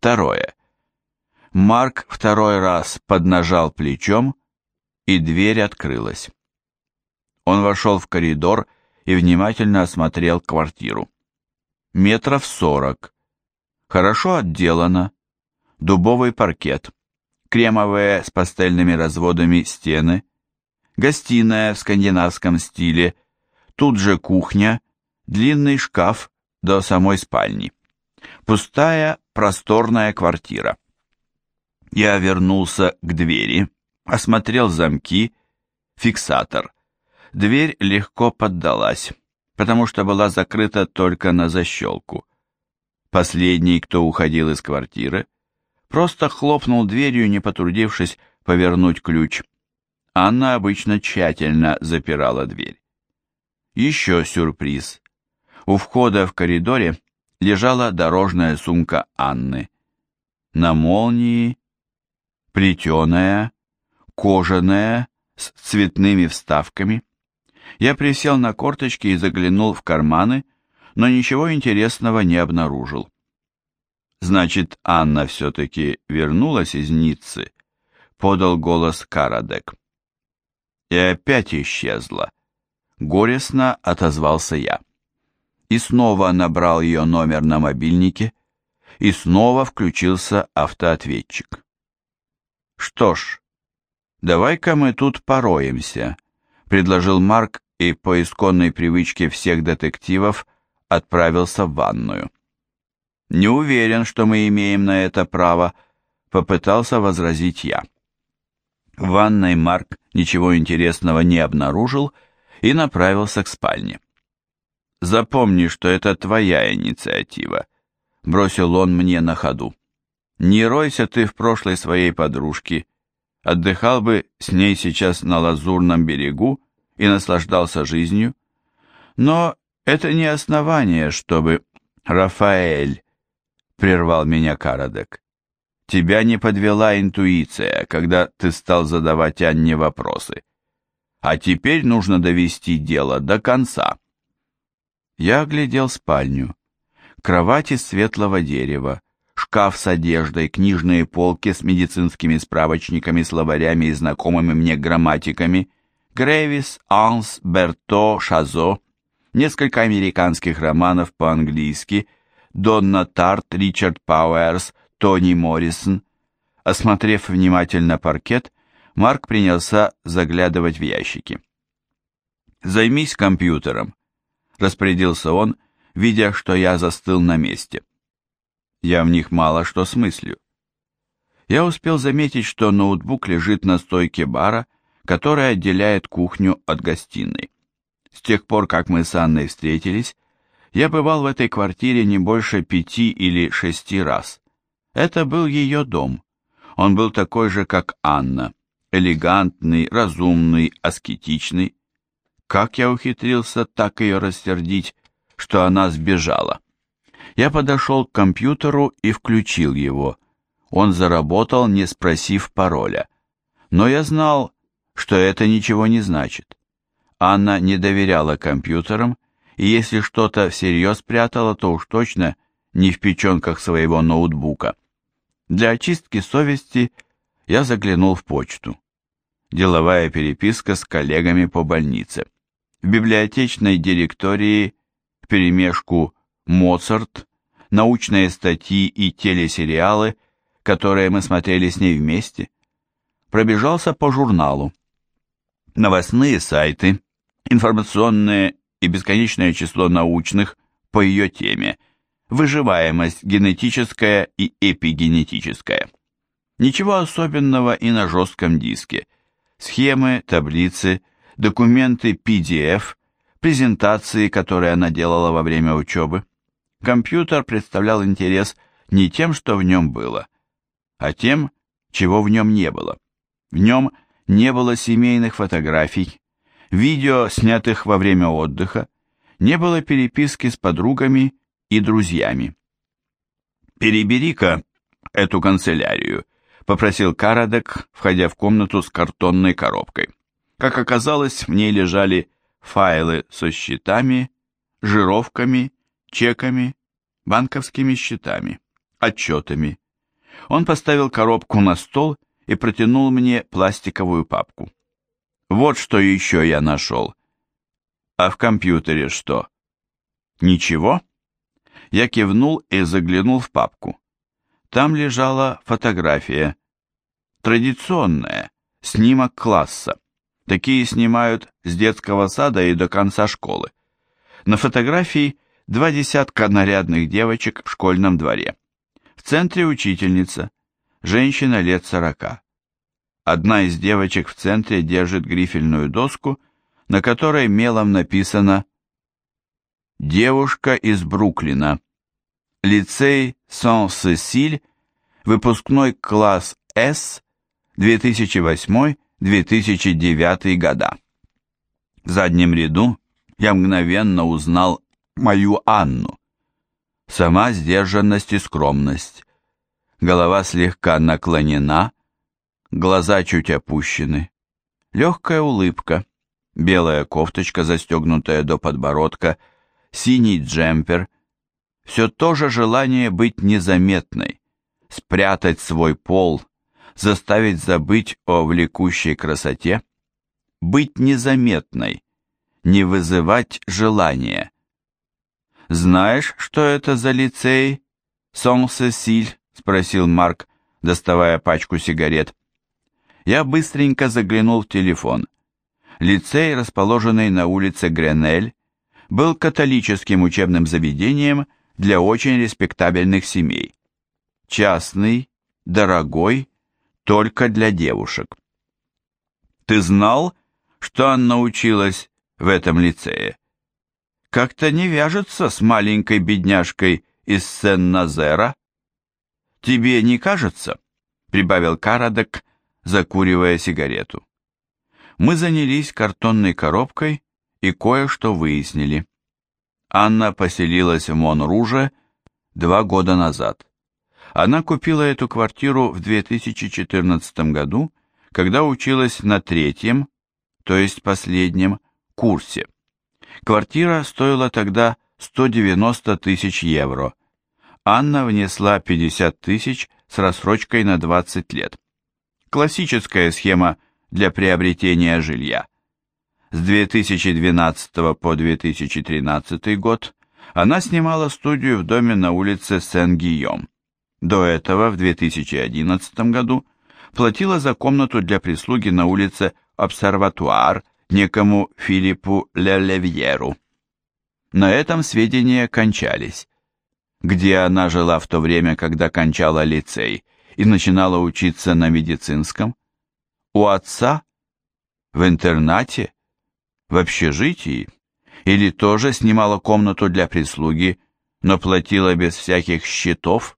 второе. Марк второй раз поднажал плечом, и дверь открылась. Он вошел в коридор и внимательно осмотрел квартиру. Метров сорок. Хорошо отделано. Дубовый паркет. Кремовые с пастельными разводами стены. Гостиная в скандинавском стиле. Тут же кухня. Длинный шкаф до самой спальни. Пустая просторная квартира. Я вернулся к двери, осмотрел замки, фиксатор. Дверь легко поддалась, потому что была закрыта только на защелку. Последний, кто уходил из квартиры, просто хлопнул дверью, не потрудившись повернуть ключ. Анна обычно тщательно запирала дверь. Еще сюрприз. У входа в коридоре лежала дорожная сумка Анны. На молнии плетеная, кожаная, с цветными вставками. Я присел на корточки и заглянул в карманы, но ничего интересного не обнаружил. «Значит, Анна все-таки вернулась из Ниццы», — подал голос Карадек. «И опять исчезла», — горестно отозвался я и снова набрал ее номер на мобильнике, и снова включился автоответчик. «Что ж, давай-ка мы тут пороемся», — предложил Марк и по исконной привычке всех детективов отправился в ванную. «Не уверен, что мы имеем на это право», — попытался возразить я. В ванной Марк ничего интересного не обнаружил и направился к спальне. Запомни, что это твоя инициатива. Бросил он мне на ходу. Не ройся ты в прошлой своей подружке. Отдыхал бы с ней сейчас на лазурном берегу и наслаждался жизнью. Но это не основание, чтобы... Рафаэль, прервал меня Карадек, тебя не подвела интуиция, когда ты стал задавать Анне вопросы. А теперь нужно довести дело до конца. Я оглядел спальню. кровати из светлого дерева, шкаф с одеждой, книжные полки с медицинскими справочниками, словарями и знакомыми мне грамматиками, Грэвис, Анс, Берто, Шазо, несколько американских романов по-английски, Донна Тарт, Ричард Пауэрс, Тони Моррисон. Осмотрев внимательно паркет, Марк принялся заглядывать в ящики. «Займись компьютером», Распорядился он, видя, что я застыл на месте. Я в них мало что смыслю. Я успел заметить, что ноутбук лежит на стойке бара, которая отделяет кухню от гостиной. С тех пор, как мы с Анной встретились, я бывал в этой квартире не больше пяти или шести раз. Это был ее дом. Он был такой же, как Анна. Элегантный, разумный, аскетичный. Как я ухитрился так ее растердить, что она сбежала. Я подошел к компьютеру и включил его. Он заработал, не спросив пароля. Но я знал, что это ничего не значит. Анна не доверяла компьютерам, и если что-то всерьез прятала, то уж точно не в печенках своего ноутбука. Для очистки совести я заглянул в почту. Деловая переписка с коллегами по больнице. В библиотечной директории, вперемешку Моцарт, научные статьи и телесериалы, которые мы смотрели с ней вместе, пробежался по журналу. Новостные сайты, информационные и бесконечное число научных по ее теме, выживаемость генетическая и эпигенетическая. Ничего особенного и на жестком диске. Схемы, таблицы, документы PDF, презентации, которые она делала во время учебы. Компьютер представлял интерес не тем, что в нем было, а тем, чего в нем не было. В нем не было семейных фотографий, видео, снятых во время отдыха, не было переписки с подругами и друзьями. «Перебери-ка эту канцелярию», — попросил Карадек, входя в комнату с картонной коробкой. Как оказалось, в ней лежали файлы со счетами, жировками, чеками, банковскими счетами, отчетами. Он поставил коробку на стол и протянул мне пластиковую папку. Вот что еще я нашел. А в компьютере что? Ничего? Я кивнул и заглянул в папку. Там лежала фотография. Традиционная, снимок класса. Такие снимают с детского сада и до конца школы. На фотографии два десятка нарядных девочек в школьном дворе. В центре учительница, женщина лет сорока. Одна из девочек в центре держит грифельную доску, на которой мелом написано «Девушка из Бруклина». Лицей Сан-Сесиль, выпускной класс С, 2008 2009 года. В заднем ряду я мгновенно узнал мою Анну. Сама сдержанность и скромность. Голова слегка наклонена, глаза чуть опущены. Легкая улыбка, белая кофточка, застегнутая до подбородка, синий джемпер. Все то же желание быть незаметной, спрятать свой пол, заставить забыть о влекущей красоте, быть незаметной, не вызывать желания. «Знаешь, что это за лицей?» «Сон-Сесиль», — спросил Марк, доставая пачку сигарет. Я быстренько заглянул в телефон. Лицей, расположенный на улице Гренель, был католическим учебным заведением для очень респектабельных семей. Частный, дорогой, только для девушек. Ты знал, что Анна училась в этом лицее? Как-то не вяжется с маленькой бедняжкой из Сен-Назера? Тебе не кажется? Прибавил Карадек, закуривая сигарету. Мы занялись картонной коробкой и кое-что выяснили. Анна поселилась в Монруже два года назад. Она купила эту квартиру в 2014 году, когда училась на третьем, то есть последнем, курсе. Квартира стоила тогда 190 тысяч евро. Анна внесла 50 тысяч с рассрочкой на 20 лет. Классическая схема для приобретения жилья. С 2012 по 2013 год она снимала студию в доме на улице Сен-Гийом. До этого в 2011 году платила за комнату для прислуги на улице Обсерватуар некому Филиппу Лелевьеру. На этом сведения кончались. Где она жила в то время, когда кончала лицей и начинала учиться на медицинском? У отца? В интернате? В общежитии? Или тоже снимала комнату для прислуги, но платила без всяких счетов?